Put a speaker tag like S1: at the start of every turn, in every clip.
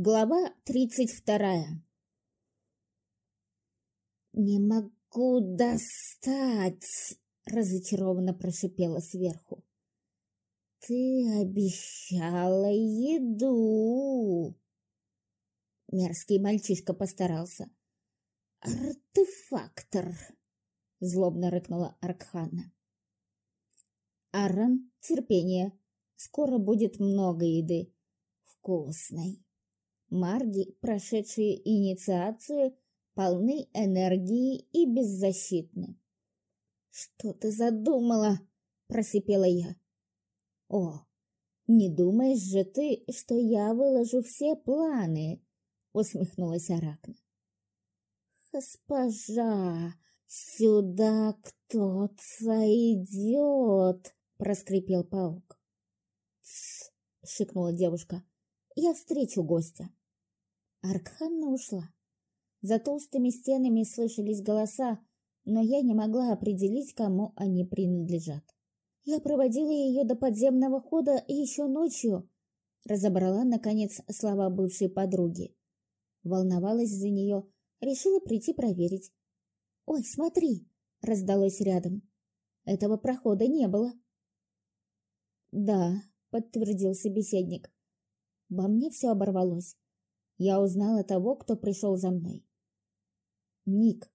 S1: Глава тридцать вторая «Не могу достать!» — разочарованно прошипела сверху. «Ты обещала еду!» Мерзкий мальчишка постарался. «Артефактор!» — злобно рыкнула Аркхана. «Аррон, терпение. Скоро будет много еды. Вкусной!» Марги, прошедшие инициацию, полны энергии и беззащитны. «Что ты задумала?» – просипела я. «О, не думаешь же ты, что я выложу все планы?» – усмехнулась Аракна. «Госпожа, сюда кто-то идет!» – проскрипел паук. «Тсс!» – шикнула девушка. «Я встречу гостя». Аркханна ушла. За толстыми стенами слышались голоса, но я не могла определить, кому они принадлежат. Я проводила ее до подземного хода еще ночью, разобрала, наконец, слова бывшей подруги. Волновалась за нее, решила прийти проверить. «Ой, смотри!» — раздалось рядом. Этого прохода не было. «Да», — подтвердил собеседник. «Во мне все оборвалось я узнала того, кто пришел за мной. Ник.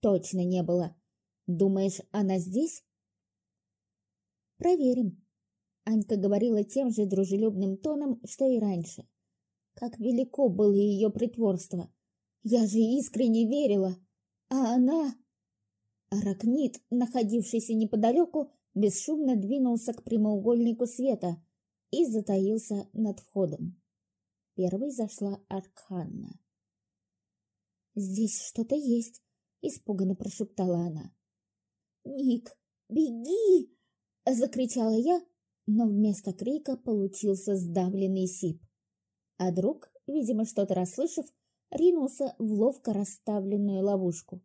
S1: Точно не было. Думаешь, она здесь? Проверим. Анька говорила тем же дружелюбным тоном, что и раньше. Как велико было ее притворство. Я же искренне верила. А она... Аракнит, находившийся неподалеку, бесшумно двинулся к прямоугольнику света и затаился над входом. Первой зашла Аркханна. «Здесь что-то есть!» — испуганно прошептала она. «Ник, беги!» — закричала я, но вместо крика получился сдавленный сип. А друг, видимо, что-то расслышав, ринулся в ловко расставленную ловушку.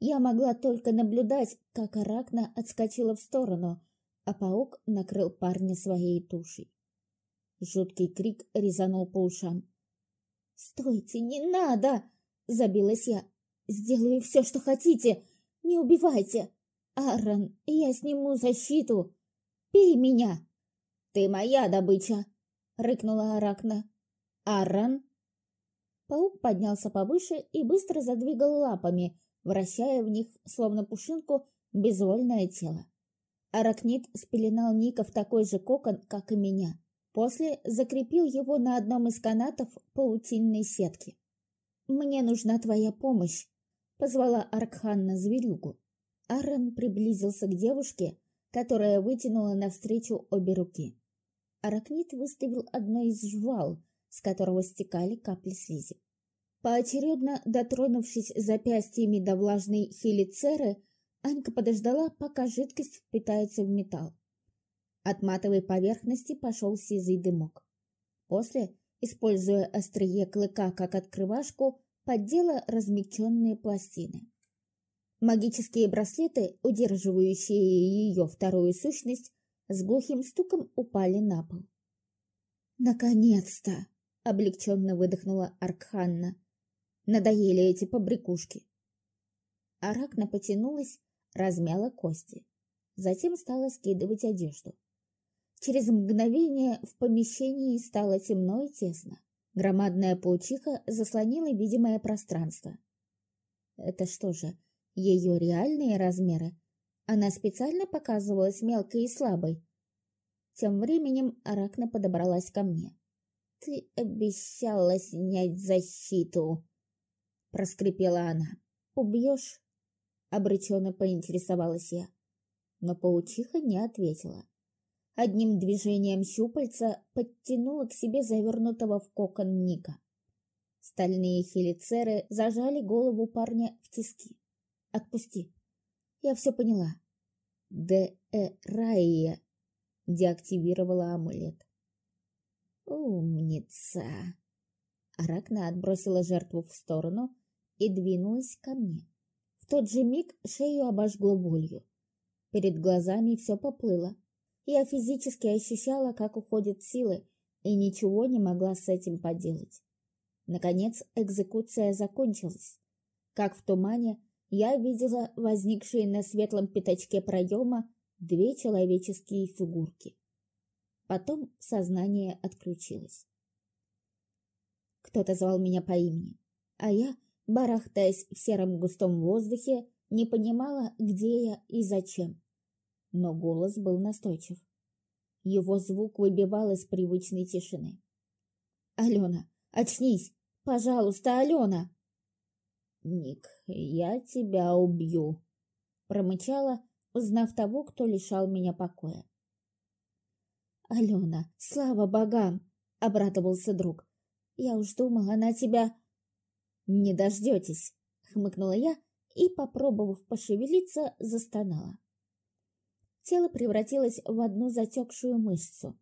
S1: Я могла только наблюдать, как Аракна отскочила в сторону, а паук накрыл парня своей тушей. Жуткий крик резанул по ушам. «Стойте, не надо!» — забилась я. «Сделаю все, что хотите! Не убивайте! Аарон, я сниму защиту! Пей меня!» «Ты моя добыча!» — рыкнула Аракна. «Аарон!» Паук поднялся повыше и быстро задвигал лапами, вращая в них, словно пушинку, безвольное тело. Аракнит спеленал Ника в такой же кокон, как и меня. После закрепил его на одном из канатов паутинной сетки. «Мне нужна твоя помощь», — позвала Аркханна зверюгу. Аарон приблизился к девушке, которая вытянула навстречу обе руки. Аракнит выставил одно из жвал, с которого стекали капли слизи. Поочередно дотронувшись запястьями до влажной хелицеры, Анька подождала, пока жидкость впитается в металл. От матовой поверхности пошел сизый дымок. После, используя острие клыка как открывашку, поддела размягченные пластины. Магические браслеты, удерживающие ее вторую сущность, с глухим стуком упали на пол. «Наконец-то!» — облегченно выдохнула Аркханна. «Надоели эти побрякушки!» Аракна потянулась, размяла кости. Затем стала скидывать одежду. Через мгновение в помещении стало темно и тесно. Громадная паучиха заслонила видимое пространство. Это что же, ее реальные размеры? Она специально показывалась мелкой и слабой. Тем временем Аракна подобралась ко мне. «Ты обещала снять защиту!» — проскрипела она. «Убьешь?» — обреченно поинтересовалась я. Но паучиха не ответила одним движением щупальца подтянула к себе завернутого в кокон Ника. Стальные хелицеры зажали голову парня в тиски. «Отпусти!» «Я все поняла». «Де э Райя» деактивировала амулет. «Умница!» Аракна отбросила жертву в сторону и двинулась ко мне. В тот же миг шею обожгло болью. Перед глазами все поплыло. Я физически ощущала, как уходят силы, и ничего не могла с этим поделать. Наконец экзекуция закончилась. Как в тумане, я видела возникшие на светлом пятачке проема две человеческие фигурки. Потом сознание отключилось. Кто-то звал меня по имени, а я, барахтаясь в сером густом воздухе, не понимала, где я и зачем. Но голос был настойчив. Его звук выбивал из привычной тишины. «Алена, очнись! Пожалуйста, Алена!» «Ник, я тебя убью!» Промычала, узнав того, кто лишал меня покоя. «Алена, слава богам!» — обрадовался друг. «Я уж думала, она тебя...» «Не дождетесь!» — хмыкнула я и, попробовав пошевелиться, застонала. Тело превратилось в одну затекшую мышцу.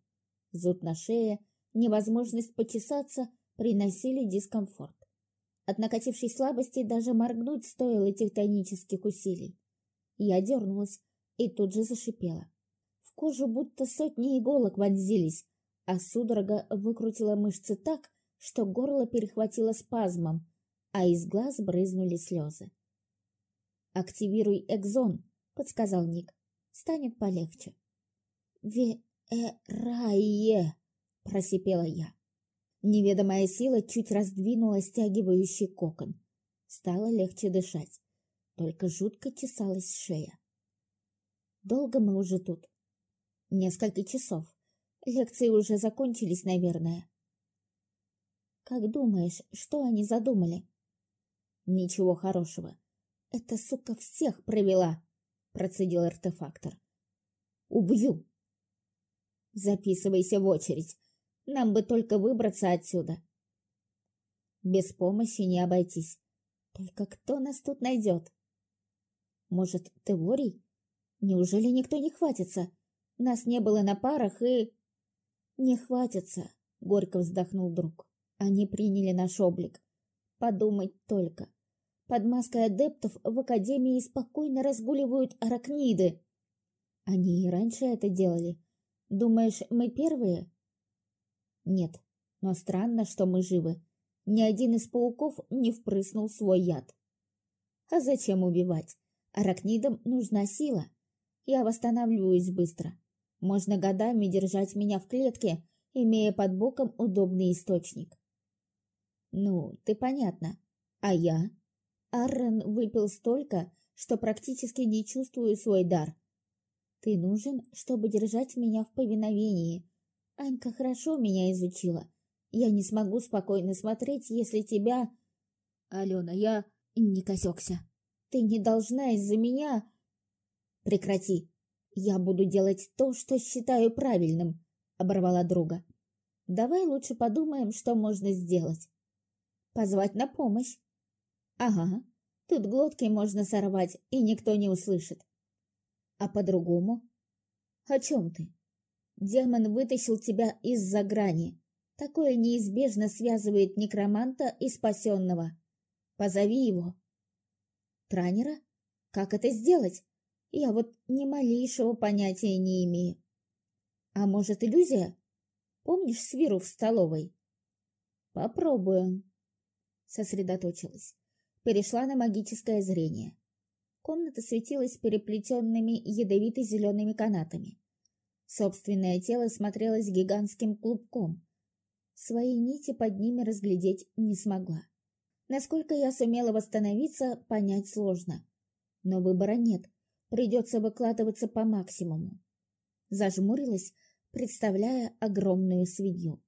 S1: Зуд на шее, невозможность почесаться приносили дискомфорт. От накатившей слабости даже моргнуть стоило тектонических усилий. Я дернулась и тут же зашипела. В кожу будто сотни иголок вонзились, а судорога выкрутила мышцы так, что горло перехватило спазмом, а из глаз брызнули слезы. «Активируй экзон», — подсказал Ник станет полегче. «Ве-э-рае!» — просипела я. Неведомая сила чуть раздвинула стягивающий кокон. Стало легче дышать. Только жутко чесалась шея. Долго мы уже тут? Несколько часов. Лекции уже закончились, наверное. Как думаешь, что они задумали? Ничего хорошего. Эта сука всех провела. — процедил артефактор. «Убью!» «Записывайся в очередь. Нам бы только выбраться отсюда». «Без помощи не обойтись. Только кто нас тут найдет?» «Может, Теорий? Неужели никто не хватится? Нас не было на парах и...» «Не хватится», — горько вздохнул друг. «Они приняли наш облик. Подумать только. Под маской адептов в Академии спокойно разгуливают аракниды. Они и раньше это делали. Думаешь, мы первые? Нет, но странно, что мы живы. Ни один из пауков не впрыснул свой яд. А зачем убивать? Аракнидам нужна сила. Я восстанавливаюсь быстро. Можно годами держать меня в клетке, имея под боком удобный источник. Ну, ты понятно. А я? Аррен выпил столько, что практически не чувствую свой дар. Ты нужен, чтобы держать меня в повиновении. Анька хорошо меня изучила. Я не смогу спокойно смотреть, если тебя... Алена, я не косекся. Ты не должна из-за меня... Прекрати. Я буду делать то, что считаю правильным, оборвала друга. Давай лучше подумаем, что можно сделать. Позвать на помощь. Ага, тут глотки можно сорвать, и никто не услышит. А по-другому? О чем ты? Демон вытащил тебя из-за грани. Такое неизбежно связывает некроманта и спасенного. Позови его. Транера? Как это сделать? Я вот ни малейшего понятия не имею. А может, иллюзия? Помнишь свиру в столовой? Попробуем. Сосредоточилась перешла на магическое зрение. Комната светилась переплетенными ядовито-зелеными канатами. Собственное тело смотрелось гигантским клубком. Свои нити под ними разглядеть не смогла. Насколько я сумела восстановиться, понять сложно. Но выбора нет, придется выкладываться по максимуму. Зажмурилась, представляя огромную свинью.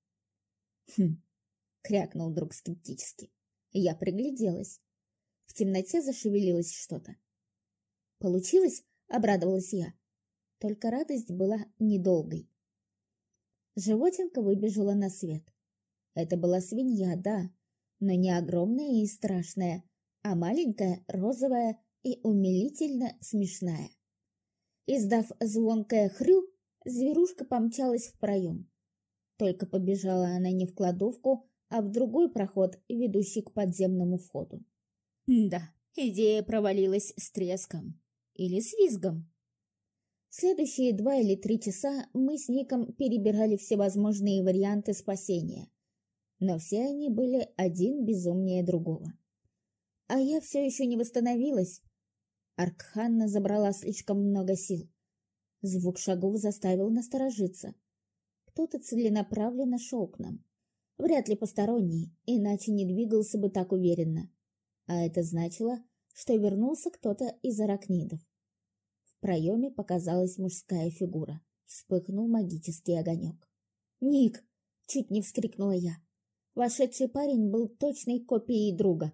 S1: «Хм!» — крякнул друг скептически. Я пригляделась. В темноте зашевелилось что-то. «Получилось?» — обрадовалась я. Только радость была недолгой. Животинка выбежала на свет. Это была свинья, да, но не огромная и страшная, а маленькая, розовая и умилительно смешная. Издав звонкое хрю, зверушка помчалась в проем. Только побежала она не в кладовку, а в другой проход, ведущий к подземному входу. Да, идея провалилась с треском. Или с визгом. Следующие два или три часа мы с Ником перебирали всевозможные варианты спасения. Но все они были один безумнее другого. А я все еще не восстановилась. Аркханна забрала слишком много сил. Звук шагов заставил насторожиться. Кто-то целенаправленно шел к нам. Вряд ли посторонний, иначе не двигался бы так уверенно. А это значило, что вернулся кто-то из аракнидов проеме показалась мужская фигура. Вспыхнул магический огонек. «Ник!» — чуть не вскрикнула я. Вошедший парень был точной копией друга.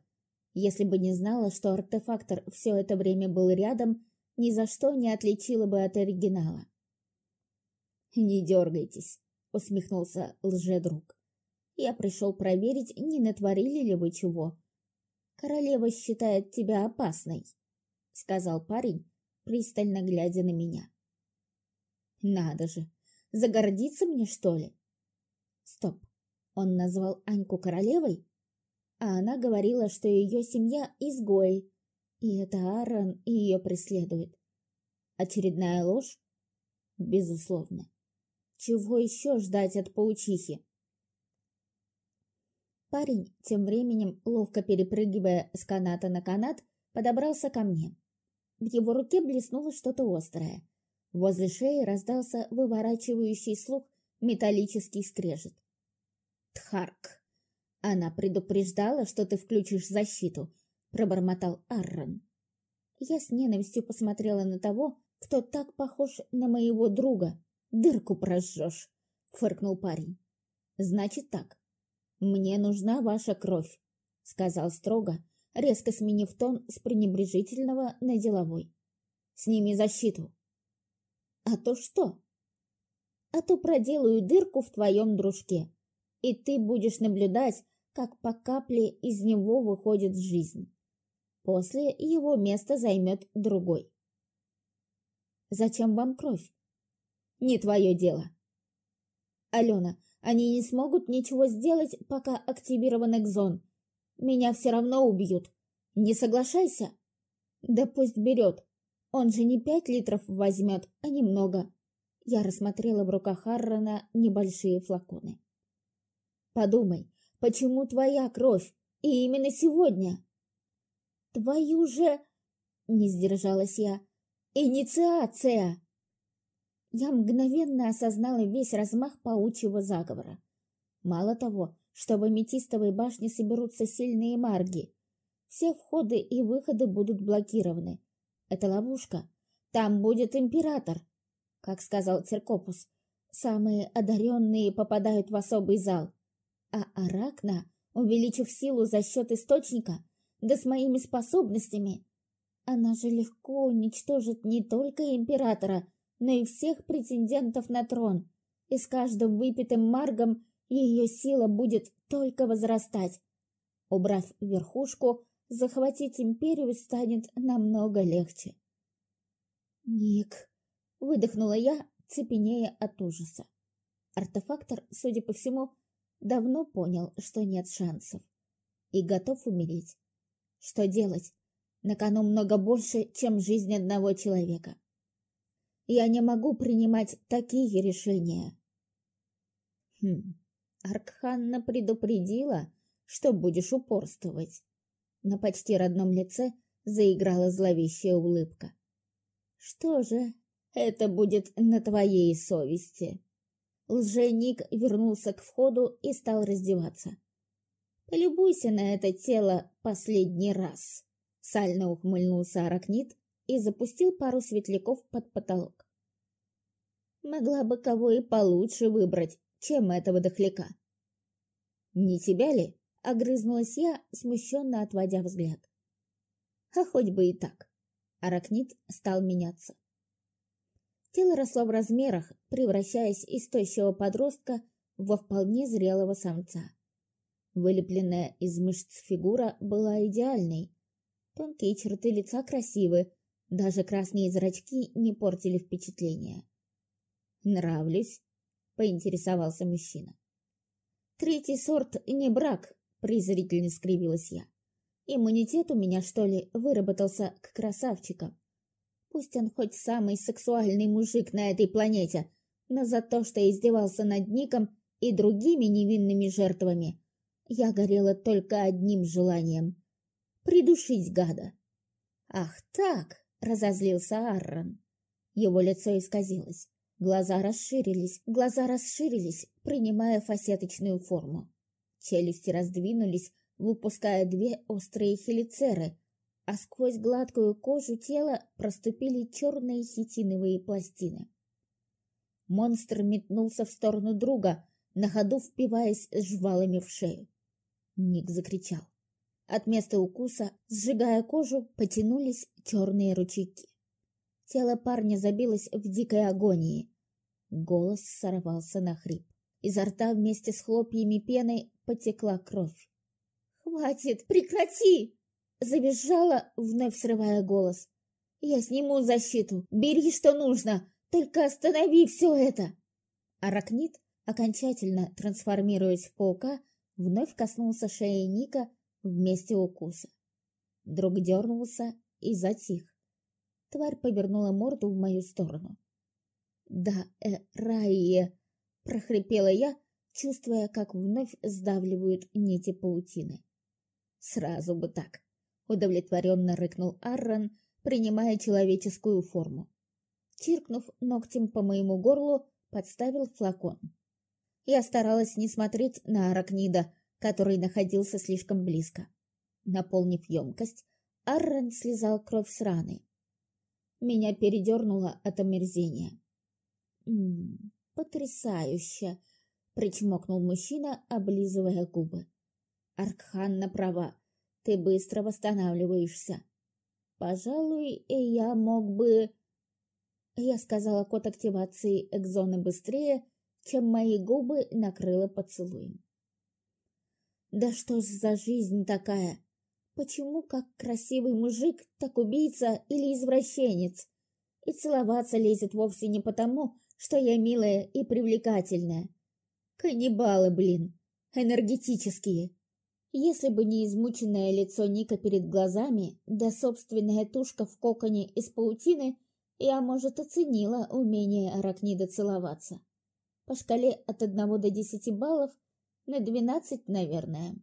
S1: Если бы не знала, что артефактор все это время был рядом, ни за что не отличила бы от оригинала. «Не дергайтесь», — усмехнулся лжедруг. «Я пришел проверить, не натворили ли вы чего. Королева считает тебя опасной», — сказал парень, пристально глядя на меня. Надо же, загордиться мне, что ли? Стоп, он назвал Аньку королевой? А она говорила, что ее семья изгои, и это Аарон ее преследует. Очередная ложь? Безусловно. Чего еще ждать от паучихи? Парень, тем временем, ловко перепрыгивая с каната на канат, подобрался ко мне. В его руке блеснуло что-то острое. Возле шеи раздался выворачивающий слух металлический скрежет. «Тхарк! Она предупреждала, что ты включишь защиту», — пробормотал Аррон. Я с ненавистью посмотрела на того, кто так похож на моего друга. «Дырку прожжешь», — фыркнул парень. «Значит так. Мне нужна ваша кровь», — сказал строго, резко сменив тон с пренебрежительного на деловой. «Сними защиту». «А то что?» «А то проделаю дырку в твоем дружке, и ты будешь наблюдать, как по капле из него выходит жизнь. После его место займет другой». «Зачем вам кровь?» «Не твое дело». «Алена, они не смогут ничего сделать, пока активирован экзон. Меня все равно убьют. Не соглашайся. Да пусть берет. Он же не пять литров возьмет, а немного. Я рассмотрела в руках Харрона небольшие флаконы. Подумай, почему твоя кровь? И именно сегодня? Твою же... Не сдержалась я. Инициация! Я мгновенно осознала весь размах паучьего заговора. Мало того, что в аметистовой башне соберутся сильные марги. Все входы и выходы будут блокированы. Это ловушка. Там будет император. Как сказал Церкопус, самые одаренные попадают в особый зал. А Аракна, увеличив силу за счет источника, да с моими способностями, она же легко уничтожит не только императора, но и всех претендентов на трон. И с каждым выпитым маргом ее сила будет только возрастать. Убрав верхушку, захватить империю станет намного легче. «Ник!» — выдохнула я, цепенея от ужаса. Артефактор, судя по всему, давно понял, что нет шансов. И готов умереть. Что делать? На кону много больше, чем жизнь одного человека. Я не могу принимать такие решения. Хм, Аркханна предупредила, что будешь упорствовать. На почти родном лице заиграла зловещая улыбка. Что же, это будет на твоей совести. Лженик вернулся к входу и стал раздеваться. Полюбуйся на это тело последний раз. Сально ухмыльнулся аракнит и запустил пару светляков под потолок. Могла бы кого и получше выбрать, чем этого дохляка. «Не тебя ли?» — огрызнулась я, смущенно отводя взгляд. «А хоть бы и так». Аракнит стал меняться. Тело росло в размерах, превращаясь из тощего подростка во вполне зрелого самца. Вылепленная из мышц фигура была идеальной. Тонкие черты лица красивы, даже красные зрачки не портили впечатление. «Нравлюсь?» поинтересовался мужчина. Третий сорт не брак, презрительно скривилась я. Иммунитет у меня, что ли, выработался к красавчикам. Пусть он хоть самый сексуальный мужик на этой планете, но за то, что издевался над Ником и другими невинными жертвами, я горела только одним желанием — придушить гада. «Ах так!» — разозлился Аррон. Его лицо исказилось. Глаза расширились, глаза расширились, принимая фасеточную форму. Челюсти раздвинулись, выпуская две острые хелицеры, а сквозь гладкую кожу тела проступили черные хитиновые пластины. Монстр метнулся в сторону друга, на ходу впиваясь жвалами в шею. Ник закричал. От места укуса, сжигая кожу, потянулись черные ручейки. Тело парня забилось в дикой агонии. Голос сорвался на хрип. Изо рта вместе с хлопьями пены потекла кровь. «Хватит! Прекрати!» Завизжала, вновь срывая голос. «Я сниму защиту! Бери, что нужно! Только останови все это!» Аракнит, окончательно трансформируясь в паука, вновь коснулся шеи Ника в месте укуса. Друг дернулся и затих. Тварь повернула морду в мою сторону. «Да, э, Райе!» — прохрипела я, чувствуя, как вновь сдавливают нити паутины. «Сразу бы так!» — удовлетворенно рыкнул Аррон, принимая человеческую форму. Чиркнув ногтем по моему горлу, подставил флакон. Я старалась не смотреть на аракнида, который находился слишком близко. Наполнив емкость, Аррен слезал кровь с раны. Меня передернуло от омерзения. «М-м, потрясающе!» — причмокнул мужчина, облизывая губы. «Аркханна права, ты быстро восстанавливаешься. Пожалуй, я мог бы...» Я сказала код активации экзоны быстрее, чем мои губы накрыло поцелуем. «Да что ж за жизнь такая?» Почему как красивый мужик, так убийца или извращенец? И целоваться лезет вовсе не потому, что я милая и привлекательная. Каннибалы, блин, энергетические. Если бы не измученное лицо Ника перед глазами, да собственная тушка в коконе из паутины, я, может, оценила умение аракнида целоваться. По шкале от одного до десяти баллов на двенадцать, наверное.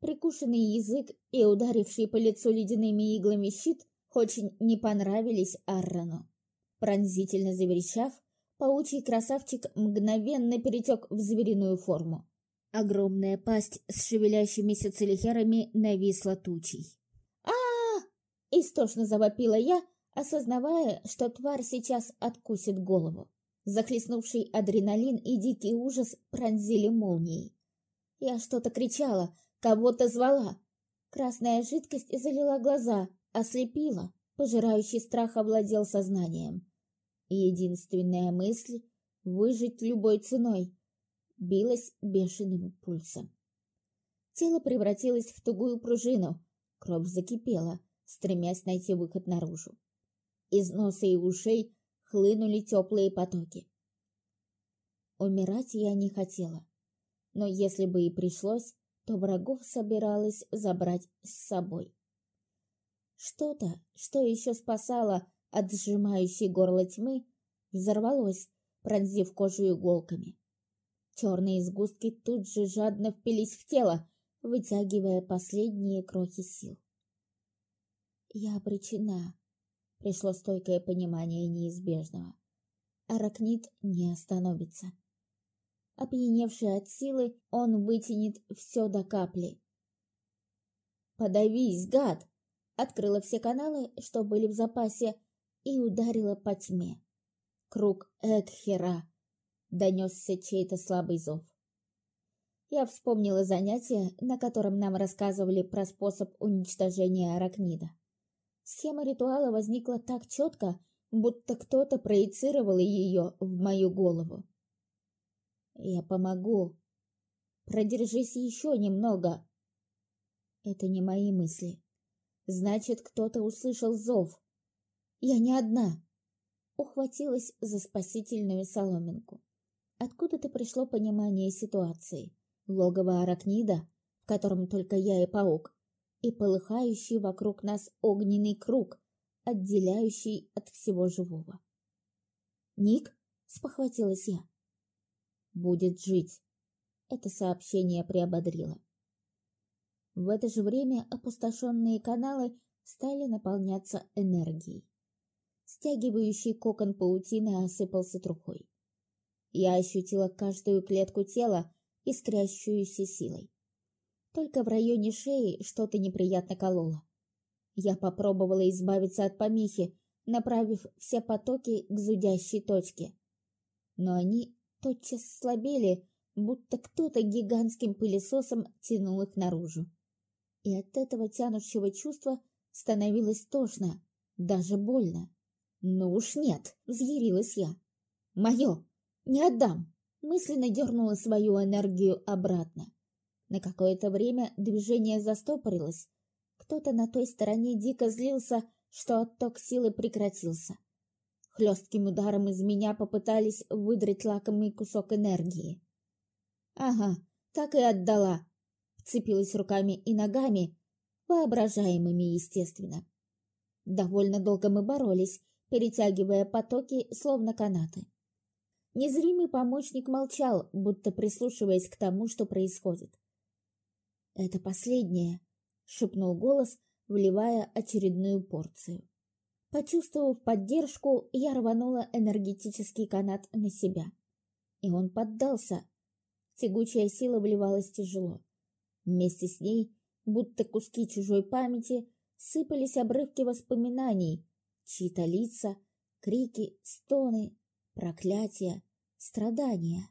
S1: Прикушенный язык и ударивший по лицу ледяными иглами щит очень не понравились Аррону. Пронзительно заверещав, паучий красавчик мгновенно перетек в звериную форму. Огромная пасть с шевелящимися целихерами нависла тучей. а, -а, Истошно завопила я, осознавая, что тварь сейчас откусит голову. Захлестнувший адреналин и дикий ужас пронзили молнией. Я что-то кричала, Кого-то звала. Красная жидкость залила глаза, ослепила. Пожирающий страх овладел сознанием. Единственная мысль — выжить любой ценой — билась бешеным пульсом. Тело превратилось в тугую пружину, кровь закипела, стремясь найти выход наружу. Из носа и ушей хлынули теплые потоки. Умирать я не хотела, но если бы и пришлось, то врагов собиралась забрать с собой. Что-то, что еще спасало от сжимающей горло тьмы, взорвалось, пронзив кожу иголками. Черные сгустки тут же жадно впились в тело, вытягивая последние крохи сил. «Я обречена», — пришло стойкое понимание неизбежного. Аракнит не остановится. Опьяневший от силы, он вытянет все до капли. «Подавись, гад!» Открыла все каналы, что были в запасе, и ударила по тьме. Круг Экхера. Донесся чей-то слабый зов. Я вспомнила занятие, на котором нам рассказывали про способ уничтожения аракнида. Схема ритуала возникла так четко, будто кто-то проецировал ее в мою голову. Я помогу. Продержись еще немного. Это не мои мысли. Значит, кто-то услышал зов. Я не одна. Ухватилась за спасительную соломинку. Откуда-то пришло понимание ситуации. Логово аракнида, в котором только я и паук, и полыхающий вокруг нас огненный круг, отделяющий от всего живого. «Ник?» — спохватилась я. «Будет жить». Это сообщение приободрило. В это же время опустошенные каналы стали наполняться энергией. Стягивающий кокон паутины осыпался трухой. Я ощутила каждую клетку тела, искрящуюся силой. Только в районе шеи что-то неприятно кололо. Я попробовала избавиться от помехи, направив все потоки к зудящей точке. Но они тотчас слабели, будто кто-то гигантским пылесосом тянул их наружу. И от этого тянущего чувства становилось тошно, даже больно. «Ну уж нет!» — взъярилась я. «Мое! Не отдам!» Мысленно дернула свою энергию обратно. На какое-то время движение застопорилось. Кто-то на той стороне дико злился, что отток силы прекратился. Хлестким ударом из меня попытались выдрать лакомый кусок энергии. Ага, так и отдала. Вцепилась руками и ногами, воображаемыми, естественно. Довольно долго мы боролись, перетягивая потоки, словно канаты. Незримый помощник молчал, будто прислушиваясь к тому, что происходит. «Это последнее», — шепнул голос, вливая очередную порцию. Почувствовав поддержку, я рванула энергетический канат на себя. И он поддался. Тягучая сила вливалась тяжело. Вместе с ней, будто куски чужой памяти, сыпались обрывки воспоминаний, чьи-то лица, крики, стоны, проклятия, страдания.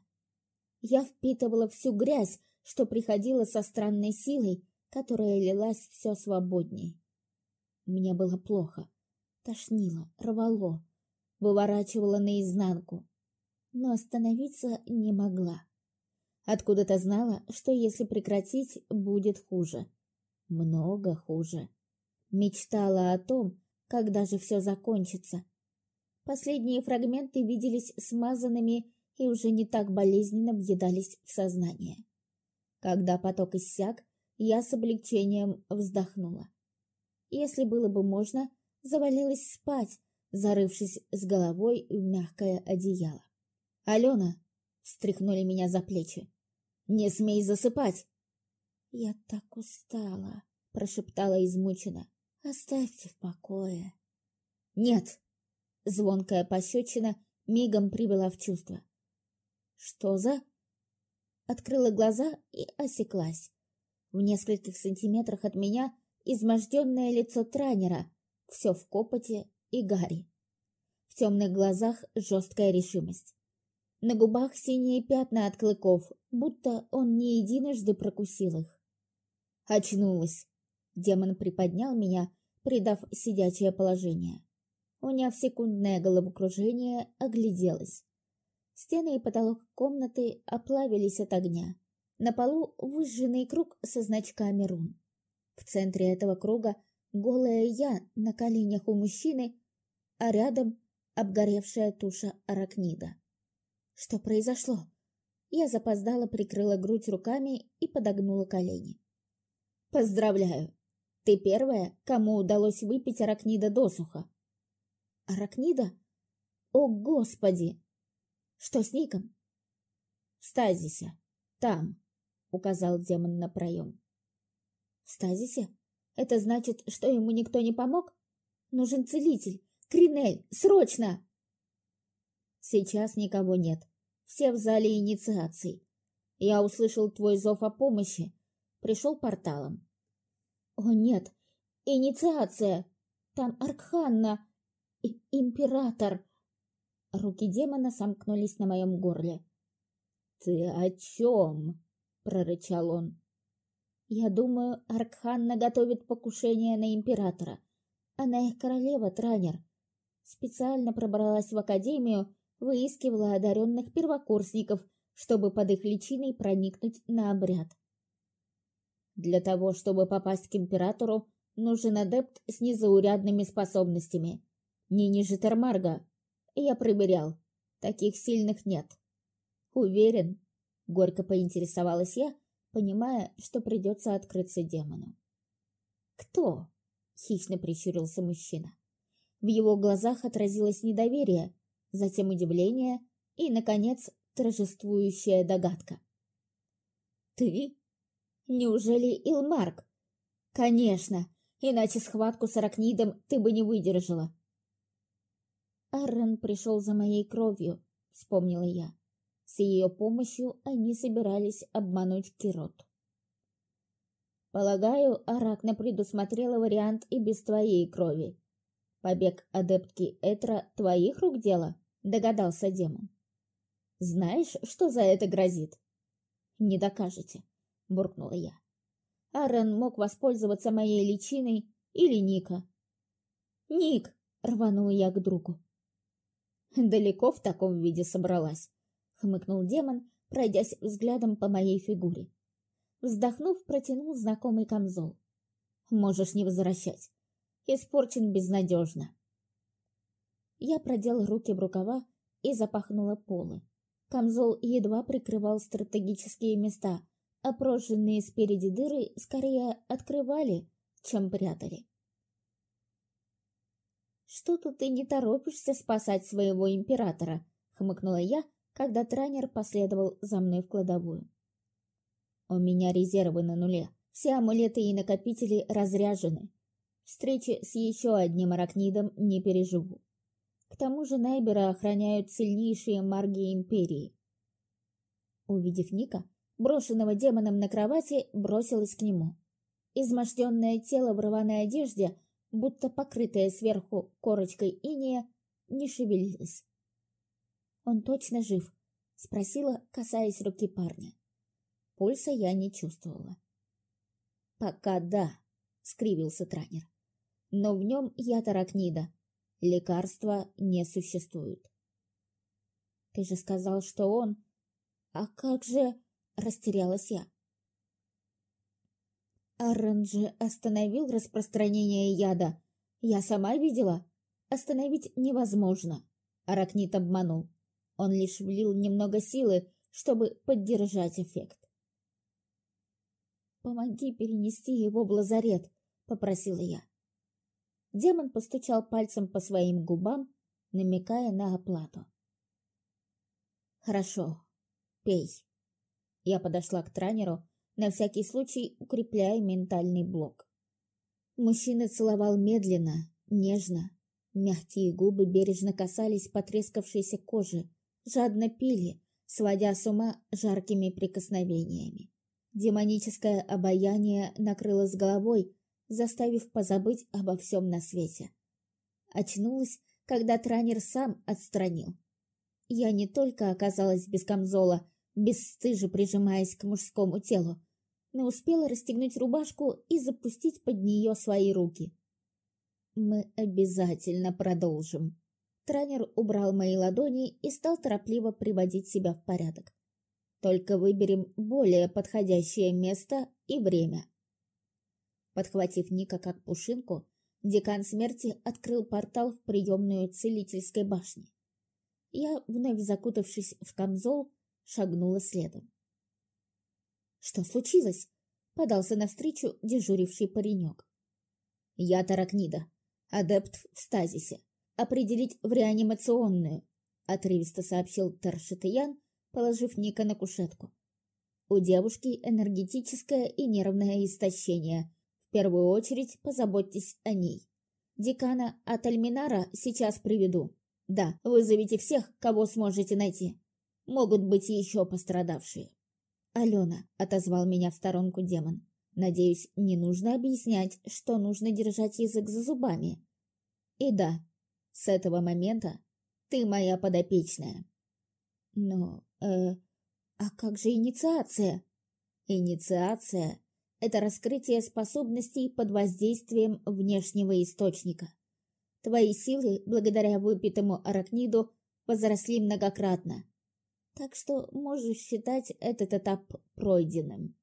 S1: Я впитывала всю грязь, что приходила со странной силой, которая лилась все свободней. Мне было плохо, тошнило, рвало, выворачивало наизнанку, но остановиться не могла. Откуда-то знала, что если прекратить, будет хуже. Много хуже. Мечтала о том, когда же все закончится. Последние фрагменты виделись смазанными и уже не так болезненно въедались в сознание. Когда поток иссяк, я с облегчением вздохнула. Если было бы можно, завалилась спать, зарывшись с головой в мягкое одеяло. «Алена!» — встряхнули меня за плечи. «Не смей засыпать!» «Я так устала!» — прошептала измученно. «Оставьте в покое!» «Нет!» — звонкая пощечина мигом привела в чувство. «Что за...» Открыла глаза и осеклась. В нескольких сантиметрах от меня изможденное лицо тренера, все в копоте и гаре. В темных глазах жесткая решимость. На губах синие пятна от клыков, будто он не единожды прокусил их. Очнулась. Демон приподнял меня, придав сидячее положение. Уняв секундное головокружение, огляделась. Стены и потолок комнаты оплавились от огня. На полу выжженный круг со значками рун. В центре этого круга голая я на коленях у мужчины, а рядом обгоревшая туша аракнида. Что произошло? Я запоздала, прикрыла грудь руками и подогнула колени. Поздравляю! Ты первая, кому удалось выпить аракнида досуха. Аракнида? О, Господи! Что с Ником? В стазисе. Там, указал демон на проем. В стазисе? Это значит, что ему никто не помог? Нужен целитель. Кринель, срочно! Сейчас никого нет. Все в зале инициаций. Я услышал твой зов о помощи. Пришел порталом. О нет, инициация! Там Аркханна и император. Руки демона сомкнулись на моем горле. «Ты о чем?» — прорычал он. Я думаю, Аркханна готовит покушение на императора. Она их королева, Транер. Специально пробралась в академию, выискивала одаренных первокурсников, чтобы под их личиной проникнуть на обряд. Для того, чтобы попасть к императору, нужен адепт с незаурядными способностями. Не ниже Термарга. Я проверял. Таких сильных нет. Уверен? Горько поинтересовалась я, понимая, что придется открыться демону. «Кто?» — хищно прищурился мужчина. В его глазах отразилось недоверие, затем удивление и, наконец, торжествующая догадка. «Ты? Неужели Илмарк?» «Конечно, иначе схватку с Аракнидом ты бы не выдержала». Аррен пришел за моей кровью, вспомнила я. С ее помощью они собирались обмануть Кирот. Полагаю, Аракна предусмотрела вариант и без твоей крови. Побег адептки Этра твоих рук дело, догадался демон. Знаешь, что за это грозит? Не докажете, буркнула я. Арен мог воспользоваться моей личиной или Ника. Ник, рванула я к другу. Далеко в таком виде собралась, хмыкнул демон, пройдясь взглядом по моей фигуре. Вздохнув, протянул знакомый камзол. Можешь не возвращать. Испорчен безнадежно. Я продел руки в рукава и запахнула полы. Камзол едва прикрывал стратегические места, а прожженные спереди дыры скорее открывали, чем прятали. «Что-то ты не торопишься спасать своего императора», — хмыкнула я, когда тренер последовал за мной в кладовую. «У меня резервы на нуле. Все амулеты и накопители разряжены. Встречи с еще одним аракнидом не переживу. К тому же Найбера охраняют сильнейшие марги Империи». Увидев Ника, брошенного демоном на кровати, бросилась к нему. Изможденное тело в рваной одежде — будто покрытая сверху корочкой иния, не шевелилась. «Он точно жив?» — спросила, касаясь руки парня. Пульса я не чувствовала. «Пока да», — скривился тренер. «Но в нем яд аракнида. Лекарства не существует». «Ты же сказал, что он...» «А как же...» — растерялась я. Арранджи остановил распространение яда. Я сама видела. Остановить невозможно. Аракнит обманул. Он лишь влил немного силы, чтобы поддержать эффект. «Помоги перенести его в лазарет», — попросила я. Демон постучал пальцем по своим губам, намекая на оплату. «Хорошо, пей». Я подошла к тренеру, на всякий случай укрепляя ментальный блок. Мужчина целовал медленно, нежно. Мягкие губы бережно касались потрескавшейся кожи, жадно пили, сводя с ума жаркими прикосновениями. Демоническое обаяние накрыло с головой, заставив позабыть обо всем на свете. Очнулась, когда тренер сам отстранил. Я не только оказалась без камзола, бесстыже прижимаясь к мужскому телу, но успела расстегнуть рубашку и запустить под нее свои руки. «Мы обязательно продолжим». Тренер убрал мои ладони и стал торопливо приводить себя в порядок. «Только выберем более подходящее место и время». Подхватив Ника как пушинку, декан смерти открыл портал в приемную целительской башни. Я, вновь закутавшись в камзол, шагнула следом. «Что случилось?» — подался навстречу дежуривший паренек. «Я Таракнида, адепт в стазисе. Определить в реанимационную», — отрывисто сообщил Таршитаян, положив Ника на кушетку. «У девушки энергетическое и нервное истощение. В первую очередь позаботьтесь о ней. Декана от Альминара сейчас приведу. Да, вызовите всех, кого сможете найти. Могут быть еще пострадавшие. «Алена», — отозвал меня в сторонку демон. «Надеюсь, не нужно объяснять, что нужно держать язык за зубами. И да, с этого момента ты моя подопечная». «Но, э, а как же инициация?» «Инициация — это раскрытие способностей под воздействием внешнего источника. Твои силы, благодаря выпитому аракниду, возросли многократно так что можешь считать этот этап пройденным.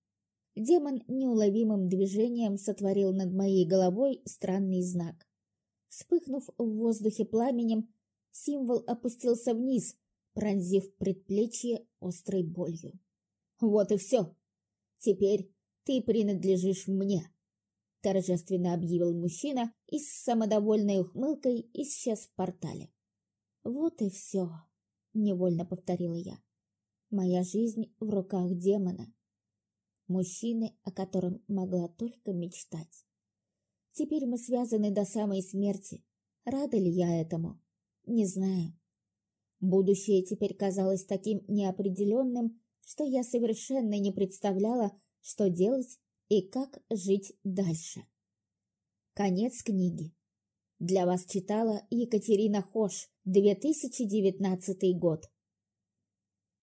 S1: Демон неуловимым движением сотворил над моей головой странный знак. Вспыхнув в воздухе пламенем, символ опустился вниз, пронзив предплечье острой болью. «Вот и все! Теперь ты принадлежишь мне!» торжественно объявил мужчина и с самодовольной ухмылкой исчез в портале. Вот и все, невольно повторила я. Моя жизнь в руках демона. Мужчины, о котором могла только мечтать. Теперь мы связаны до самой смерти. Рада ли я этому? Не знаю. Будущее теперь казалось таким неопределенным, что я совершенно не представляла, что делать и как жить дальше. Конец книги. Для вас читала Екатерина Хош, 2019 год.